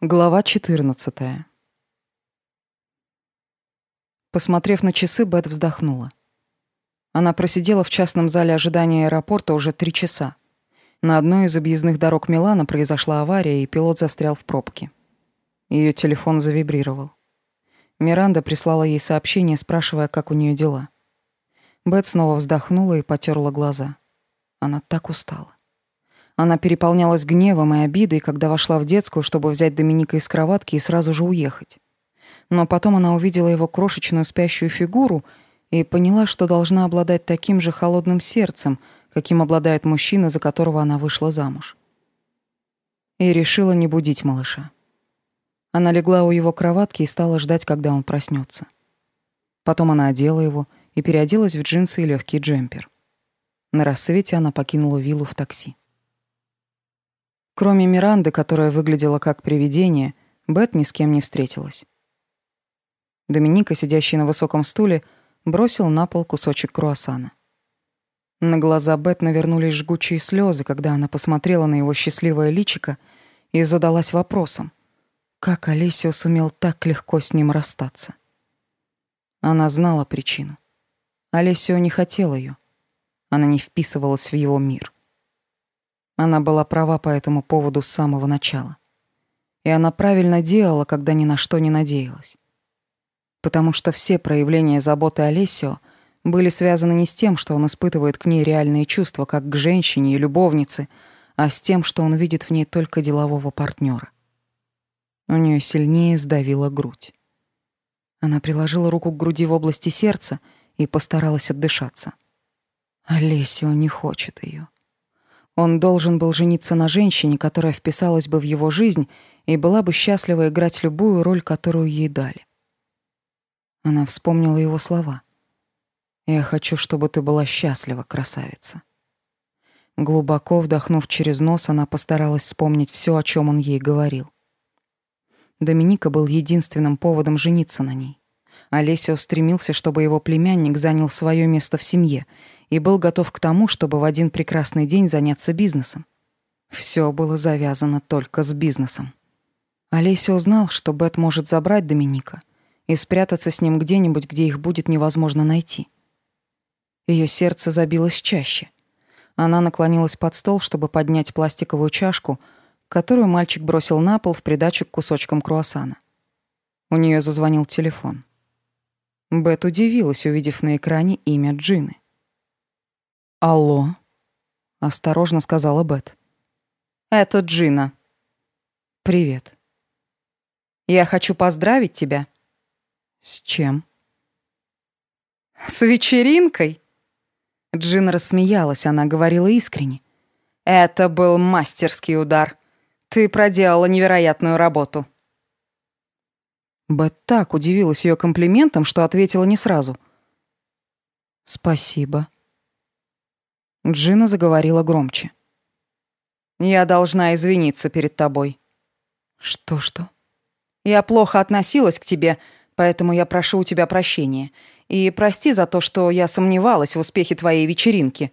Глава 14. Посмотрев на часы, Бет вздохнула. Она просидела в частном зале ожидания аэропорта уже три часа. На одной из объездных дорог Милана произошла авария, и пилот застрял в пробке. Ее телефон завибрировал. Миранда прислала ей сообщение, спрашивая, как у нее дела. Бет снова вздохнула и потерла глаза. Она так устала. Она переполнялась гневом и обидой, когда вошла в детскую, чтобы взять Доминика из кроватки и сразу же уехать. Но потом она увидела его крошечную спящую фигуру и поняла, что должна обладать таким же холодным сердцем, каким обладает мужчина, за которого она вышла замуж. И решила не будить малыша. Она легла у его кроватки и стала ждать, когда он проснется. Потом она одела его и переоделась в джинсы и легкий джемпер. На рассвете она покинула виллу в такси. Кроме Миранды, которая выглядела как привидение, Бет ни с кем не встретилась. Доминика, сидящий на высоком стуле, бросил на пол кусочек круассана. На глаза Бет навернулись жгучие слезы, когда она посмотрела на его счастливое личико и задалась вопросом, как Олесио сумел так легко с ним расстаться. Она знала причину. Олесио не хотел ее. Она не вписывалась в его мир. Она была права по этому поводу с самого начала. И она правильно делала, когда ни на что не надеялась. Потому что все проявления заботы Олесио были связаны не с тем, что он испытывает к ней реальные чувства, как к женщине и любовнице, а с тем, что он видит в ней только делового партнера. У нее сильнее сдавила грудь. Она приложила руку к груди в области сердца и постаралась отдышаться. Олесио не хочет ее. Он должен был жениться на женщине, которая вписалась бы в его жизнь и была бы счастлива играть любую роль, которую ей дали. Она вспомнила его слова. «Я хочу, чтобы ты была счастлива, красавица». Глубоко вдохнув через нос, она постаралась вспомнить все, о чем он ей говорил. Доминика был единственным поводом жениться на ней. Олесио стремился, чтобы его племянник занял свое место в семье и был готов к тому, чтобы в один прекрасный день заняться бизнесом. Все было завязано только с бизнесом. Олесио узнал, что Бет может забрать Доминика и спрятаться с ним где-нибудь, где их будет невозможно найти. Ее сердце забилось чаще. Она наклонилась под стол, чтобы поднять пластиковую чашку, которую мальчик бросил на пол в придачу к кусочкам круассана. У нее зазвонил телефон. Бет удивилась, увидев на экране имя Джины. «Алло?» — осторожно сказала Бет. «Это Джина». «Привет». «Я хочу поздравить тебя». «С чем?» «С вечеринкой!» Джина рассмеялась, она говорила искренне. «Это был мастерский удар. Ты проделала невероятную работу». Бет так удивилась ее комплиментом, что ответила не сразу. «Спасибо». Джина заговорила громче. «Я должна извиниться перед тобой». «Что-что?» «Я плохо относилась к тебе, поэтому я прошу у тебя прощения. И прости за то, что я сомневалась в успехе твоей вечеринки.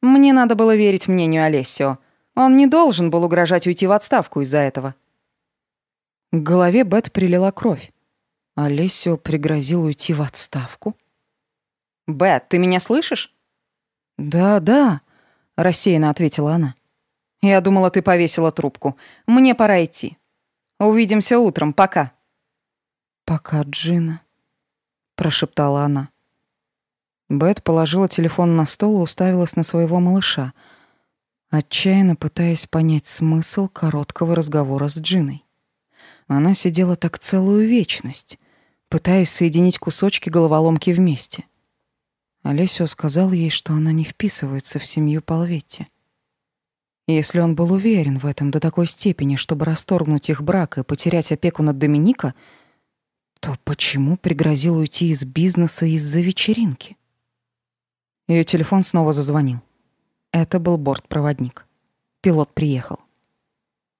Мне надо было верить мнению Олесио. Он не должен был угрожать уйти в отставку из-за этого». К голове Бет прилила кровь. Олесио пригрозил уйти в отставку. «Бет, ты меня слышишь?» «Да, да», — рассеянно ответила она. «Я думала, ты повесила трубку. Мне пора идти. Увидимся утром. Пока». «Пока, Джина», — прошептала она. Бет положила телефон на стол и уставилась на своего малыша, отчаянно пытаясь понять смысл короткого разговора с Джиной. Она сидела так целую вечность, пытаясь соединить кусочки головоломки вместе. Олесио сказал ей, что она не вписывается в семью Полветти. Если он был уверен в этом до такой степени, чтобы расторгнуть их брак и потерять опеку над Доминика, то почему пригрозил уйти из бизнеса из-за вечеринки? Ее телефон снова зазвонил. Это был бортпроводник. Пилот приехал.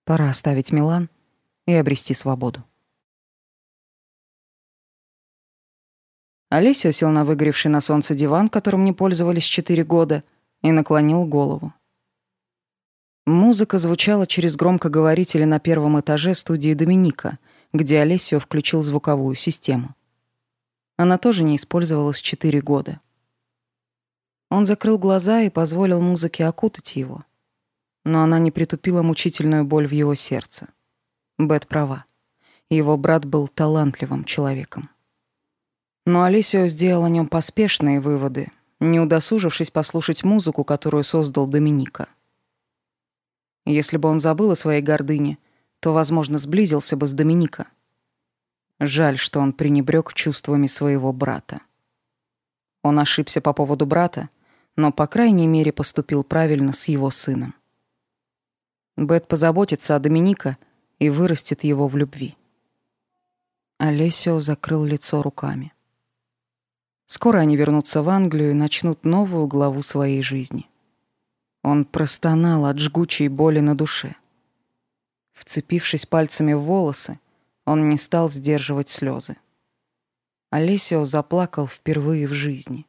Пора оставить Милан и обрести свободу. Олесио сел на выгоревший на солнце диван, которым не пользовались четыре года, и наклонил голову. Музыка звучала через громкоговорители на первом этаже студии Доминика, где Олесио включил звуковую систему. Она тоже не использовалась четыре года. Он закрыл глаза и позволил музыке окутать его. Но она не притупила мучительную боль в его сердце. Бет права. Его брат был талантливым человеком. Но Алисио сделал о нем поспешные выводы, не удосужившись послушать музыку, которую создал Доминика. Если бы он забыл о своей гордыне, то, возможно, сблизился бы с Доминика. Жаль, что он пренебрег чувствами своего брата. Он ошибся по поводу брата, но, по крайней мере, поступил правильно с его сыном. Бет позаботится о Доминика и вырастет его в любви. Олесио закрыл лицо руками. Скоро они вернутся в Англию и начнут новую главу своей жизни. Он простонал от жгучей боли на душе. Вцепившись пальцами в волосы, он не стал сдерживать слезы. Олесио заплакал впервые в жизни.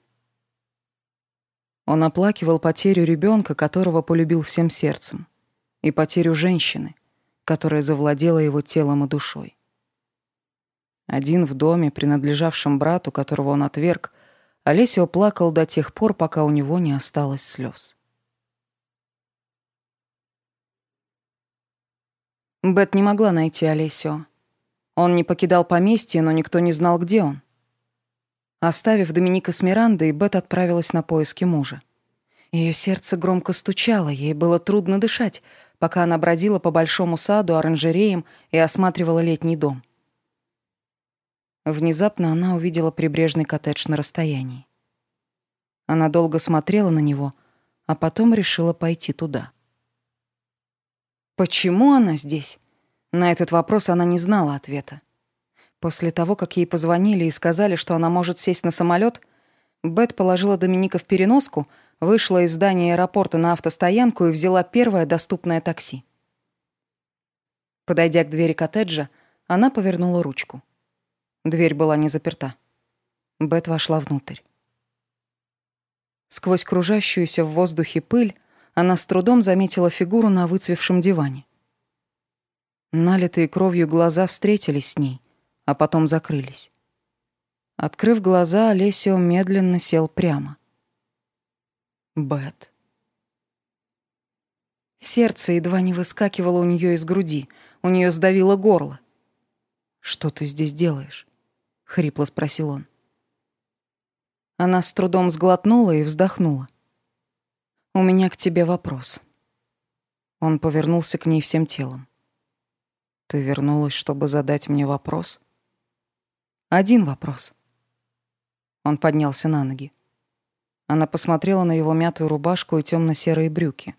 Он оплакивал потерю ребенка, которого полюбил всем сердцем, и потерю женщины, которая завладела его телом и душой. Один в доме, принадлежавшем брату, которого он отверг, Олесио плакал до тех пор, пока у него не осталось слез. Бет не могла найти Олесио. Он не покидал поместье, но никто не знал, где он. Оставив Доминика с Мирандой, Бет отправилась на поиски мужа. Ее сердце громко стучало, ей было трудно дышать, пока она бродила по большому саду, оранжереям и осматривала летний дом. Внезапно она увидела прибрежный коттедж на расстоянии. Она долго смотрела на него, а потом решила пойти туда. Почему она здесь? На этот вопрос она не знала ответа. После того, как ей позвонили и сказали, что она может сесть на самолет, Бет положила Доминика в переноску, вышла из здания аэропорта на автостоянку и взяла первое доступное такси. Подойдя к двери коттеджа, она повернула ручку. Дверь была не заперта. Бет вошла внутрь. Сквозь кружащуюся в воздухе пыль она с трудом заметила фигуру на выцвевшем диване. Налитые кровью глаза встретились с ней, а потом закрылись. Открыв глаза, Олесио медленно сел прямо. Бет. Сердце едва не выскакивало у нее из груди, у нее сдавило горло. «Что ты здесь делаешь?» — хрипло спросил он. Она с трудом сглотнула и вздохнула. «У меня к тебе вопрос». Он повернулся к ней всем телом. «Ты вернулась, чтобы задать мне вопрос?» «Один вопрос». Он поднялся на ноги. Она посмотрела на его мятую рубашку и темно-серые брюки.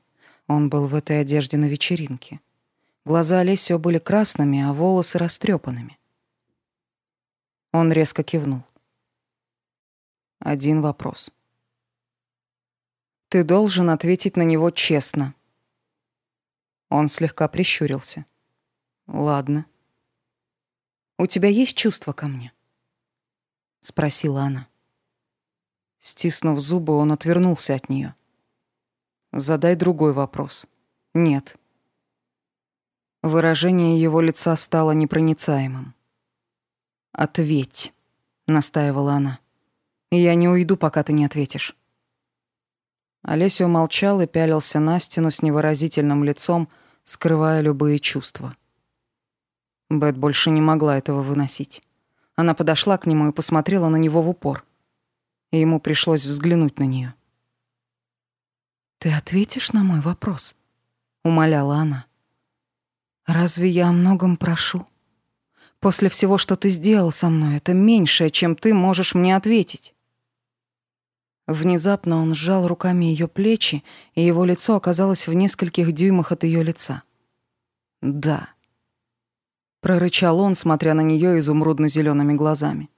Он был в этой одежде на вечеринке. Глаза Олесио были красными, а волосы растрепанными. Он резко кивнул. Один вопрос. Ты должен ответить на него честно. Он слегка прищурился. Ладно. У тебя есть чувства ко мне? спросила она. Стиснув зубы, он отвернулся от нее. Задай другой вопрос. Нет. Выражение его лица стало непроницаемым. Ответь, настаивала она. Я не уйду, пока ты не ответишь. Олесио молчал и пялился на стену с невыразительным лицом, скрывая любые чувства. Бет больше не могла этого выносить. Она подошла к нему и посмотрела на него в упор. И ему пришлось взглянуть на нее. «Ты ответишь на мой вопрос?» — умоляла она. «Разве я о многом прошу? После всего, что ты сделал со мной, это меньшее, чем ты можешь мне ответить». Внезапно он сжал руками ее плечи, и его лицо оказалось в нескольких дюймах от ее лица. «Да», — прорычал он, смотря на нее изумрудно зелеными глазами.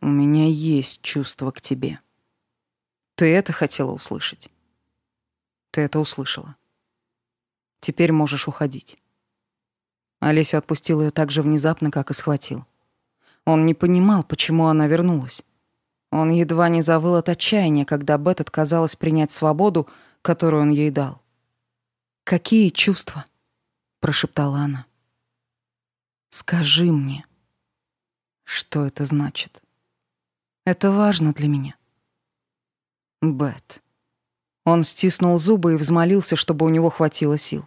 «У меня есть чувство к тебе. Ты это хотела услышать. Ты это услышала. Теперь можешь уходить». Олесю отпустил ее так же внезапно, как и схватил. Он не понимал, почему она вернулась. Он едва не завыл от отчаяния, когда Бет отказалась принять свободу, которую он ей дал. «Какие чувства?» — прошептала она. «Скажи мне, что это значит. Это важно для меня». Бет. Он стиснул зубы и взмолился, чтобы у него хватило сил.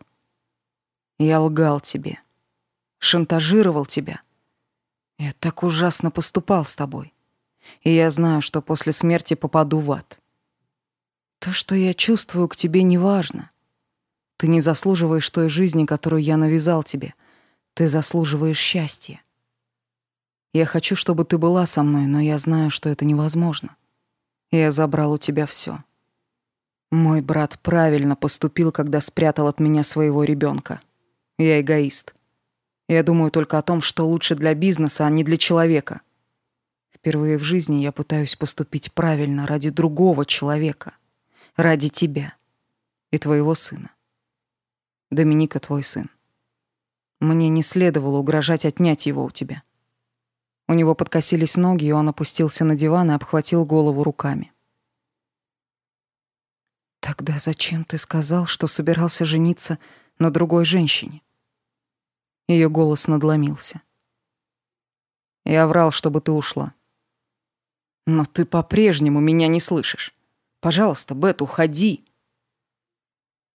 «Я лгал тебе, шантажировал тебя. Я так ужасно поступал с тобой. И я знаю, что после смерти попаду в ад. То, что я чувствую к тебе, не важно. Ты не заслуживаешь той жизни, которую я навязал тебе. Ты заслуживаешь счастья. Я хочу, чтобы ты была со мной, но я знаю, что это невозможно. Я забрал у тебя все. Мой брат правильно поступил, когда спрятал от меня своего ребенка. Я эгоист. Я думаю только о том, что лучше для бизнеса, а не для человека. Впервые в жизни я пытаюсь поступить правильно ради другого человека. Ради тебя и твоего сына. Доминика твой сын. Мне не следовало угрожать отнять его у тебя. У него подкосились ноги, и он опустился на диван и обхватил голову руками. Тогда зачем ты сказал, что собирался жениться на другой женщине? Ее голос надломился. Я врал, чтобы ты ушла. Но ты по-прежнему меня не слышишь. Пожалуйста, Бет, уходи.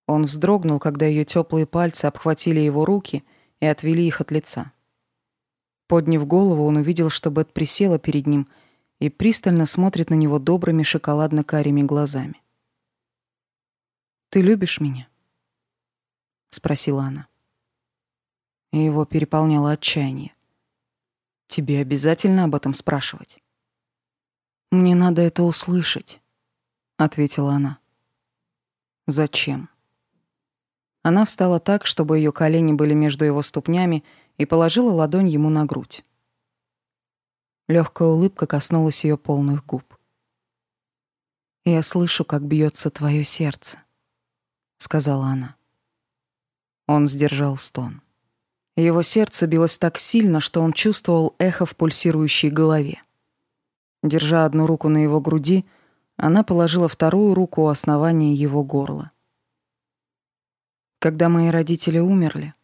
Он вздрогнул, когда ее теплые пальцы обхватили его руки и отвели их от лица. Подняв голову, он увидел, что Бет присела перед ним и пристально смотрит на него добрыми шоколадно-карими глазами. «Ты любишь меня?» — спросила она. И его переполняло отчаяние. «Тебе обязательно об этом спрашивать?» «Мне надо это услышать», — ответила она. «Зачем?» Она встала так, чтобы ее колени были между его ступнями, и положила ладонь ему на грудь. Легкая улыбка коснулась ее полных губ. «Я слышу, как бьется твое сердце», — сказала она. Он сдержал стон. Его сердце билось так сильно, что он чувствовал эхо в пульсирующей голове. Держа одну руку на его груди, она положила вторую руку у основания его горла. Когда мои родители умерли,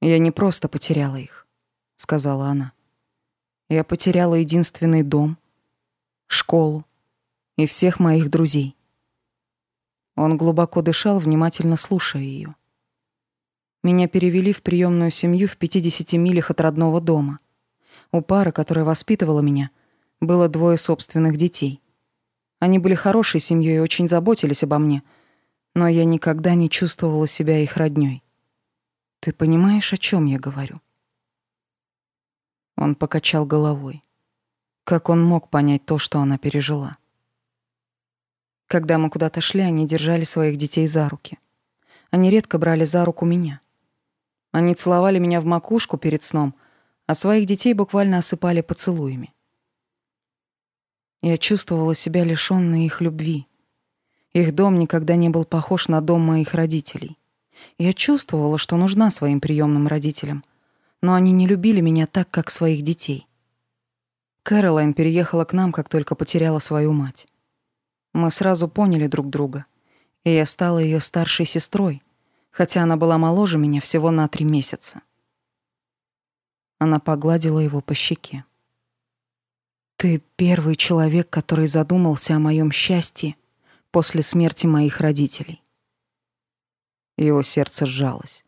я не просто потеряла их, сказала она. Я потеряла единственный дом, школу и всех моих друзей. Он глубоко дышал, внимательно слушая ее. Меня перевели в приемную семью в 50 милях от родного дома. У пары, которая воспитывала меня, было двое собственных детей. Они были хорошей семьей и очень заботились обо мне, но я никогда не чувствовала себя их роднёй. Ты понимаешь, о чем я говорю? Он покачал головой. Как он мог понять то, что она пережила? Когда мы куда-то шли, они держали своих детей за руки. Они редко брали за руку меня. Они целовали меня в макушку перед сном, а своих детей буквально осыпали поцелуями. Я чувствовала себя лишённой их любви. Их дом никогда не был похож на дом моих родителей. Я чувствовала, что нужна своим приемным родителям, но они не любили меня так, как своих детей. Кэролайн переехала к нам, как только потеряла свою мать. Мы сразу поняли друг друга, и я стала ее старшей сестрой, хотя она была моложе меня всего на три месяца. Она погладила его по щеке. «Ты первый человек, который задумался о моем счастье после смерти моих родителей. Его сердце сжалось.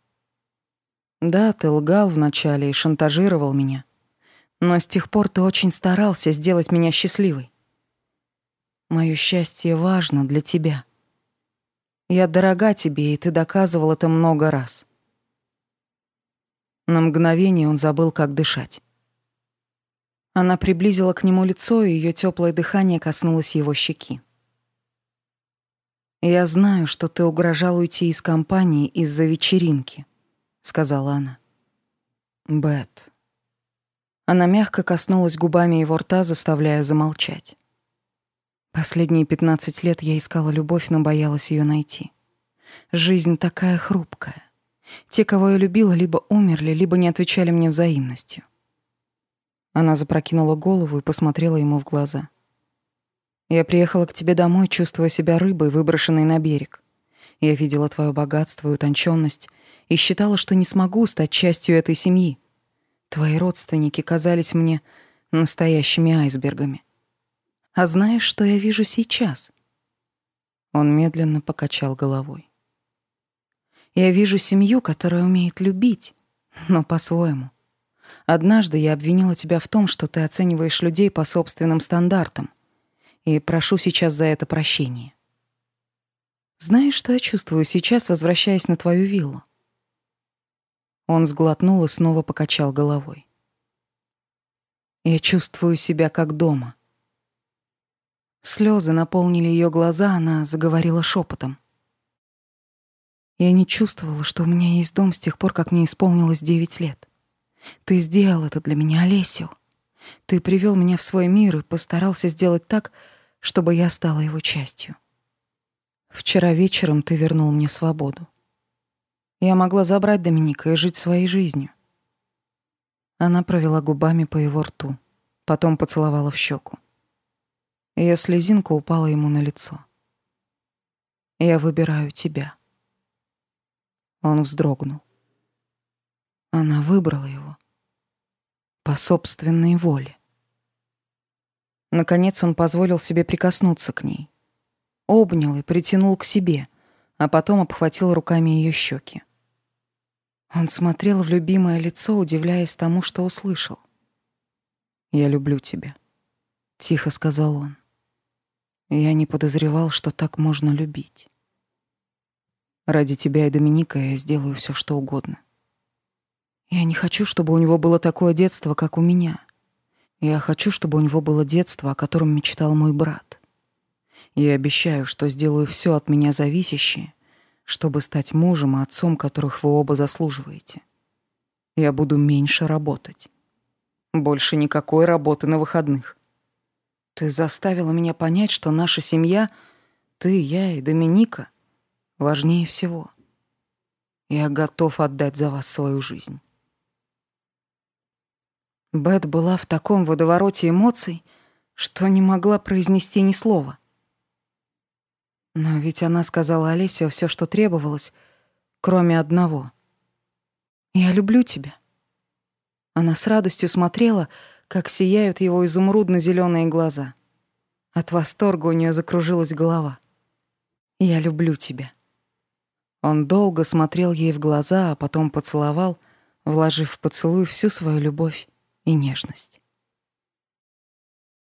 Да, ты лгал вначале и шантажировал меня. Но с тех пор ты очень старался сделать меня счастливой. Моё счастье важно для тебя. Я дорога тебе, и ты доказывал это много раз. На мгновение он забыл, как дышать. Она приблизила к нему лицо, и её тёплое дыхание коснулось его щеки. «Я знаю, что ты угрожал уйти из компании из-за вечеринки», — сказала она. «Бет». Она мягко коснулась губами его рта, заставляя замолчать. Последние пятнадцать лет я искала любовь, но боялась ее найти. Жизнь такая хрупкая. Те, кого я любила, либо умерли, либо не отвечали мне взаимностью. Она запрокинула голову и посмотрела ему в глаза. Я приехала к тебе домой, чувствуя себя рыбой, выброшенной на берег. Я видела твое богатство и утонченность и считала, что не смогу стать частью этой семьи. Твои родственники казались мне настоящими айсбергами. А знаешь, что я вижу сейчас? Он медленно покачал головой. Я вижу семью, которая умеет любить, но по-своему. Однажды я обвинила тебя в том, что ты оцениваешь людей по собственным стандартам, и прошу сейчас за это прощения. Знаешь, что я чувствую сейчас, возвращаясь на твою виллу? Он сглотнул и снова покачал головой. Я чувствую себя как дома. Слезы наполнили ее глаза, она заговорила шепотом. Я не чувствовала, что у меня есть дом с тех пор, как мне исполнилось девять лет. Ты сделал это для меня, Олесио. Ты привел меня в свой мир и постарался сделать так, чтобы я стала его частью. Вчера вечером ты вернул мне свободу. Я могла забрать Доминика и жить своей жизнью. Она провела губами по его рту, потом поцеловала в щеку. Ее слезинка упала ему на лицо. «Я выбираю тебя». Он вздрогнул. Она выбрала его. По собственной воле. Наконец он позволил себе прикоснуться к ней. Обнял и притянул к себе, а потом обхватил руками ее щеки. Он смотрел в любимое лицо, удивляясь тому, что услышал. «Я люблю тебя», — тихо сказал он. Я не подозревал, что так можно любить. Ради тебя и Доминика я сделаю все, что угодно. Я не хочу, чтобы у него было такое детство, как у меня. Я хочу, чтобы у него было детство, о котором мечтал мой брат. Я обещаю, что сделаю все от меня зависящее, чтобы стать мужем и отцом, которых вы оба заслуживаете. Я буду меньше работать. Больше никакой работы на выходных. Ты заставила меня понять, что наша семья, ты, я и Доминика, важнее всего. Я готов отдать за вас свою жизнь. Бет была в таком водовороте эмоций, что не могла произнести ни слова. Но ведь она сказала Олесе все, что требовалось, кроме одного. «Я люблю тебя». Она с радостью смотрела, как сияют его изумрудно зеленые глаза. От восторга у нее закружилась голова. «Я люблю тебя». Он долго смотрел ей в глаза, а потом поцеловал, вложив в поцелуй всю свою любовь и нежность.